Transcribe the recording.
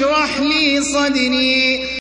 اشْرَحْ لِي صَدْرِي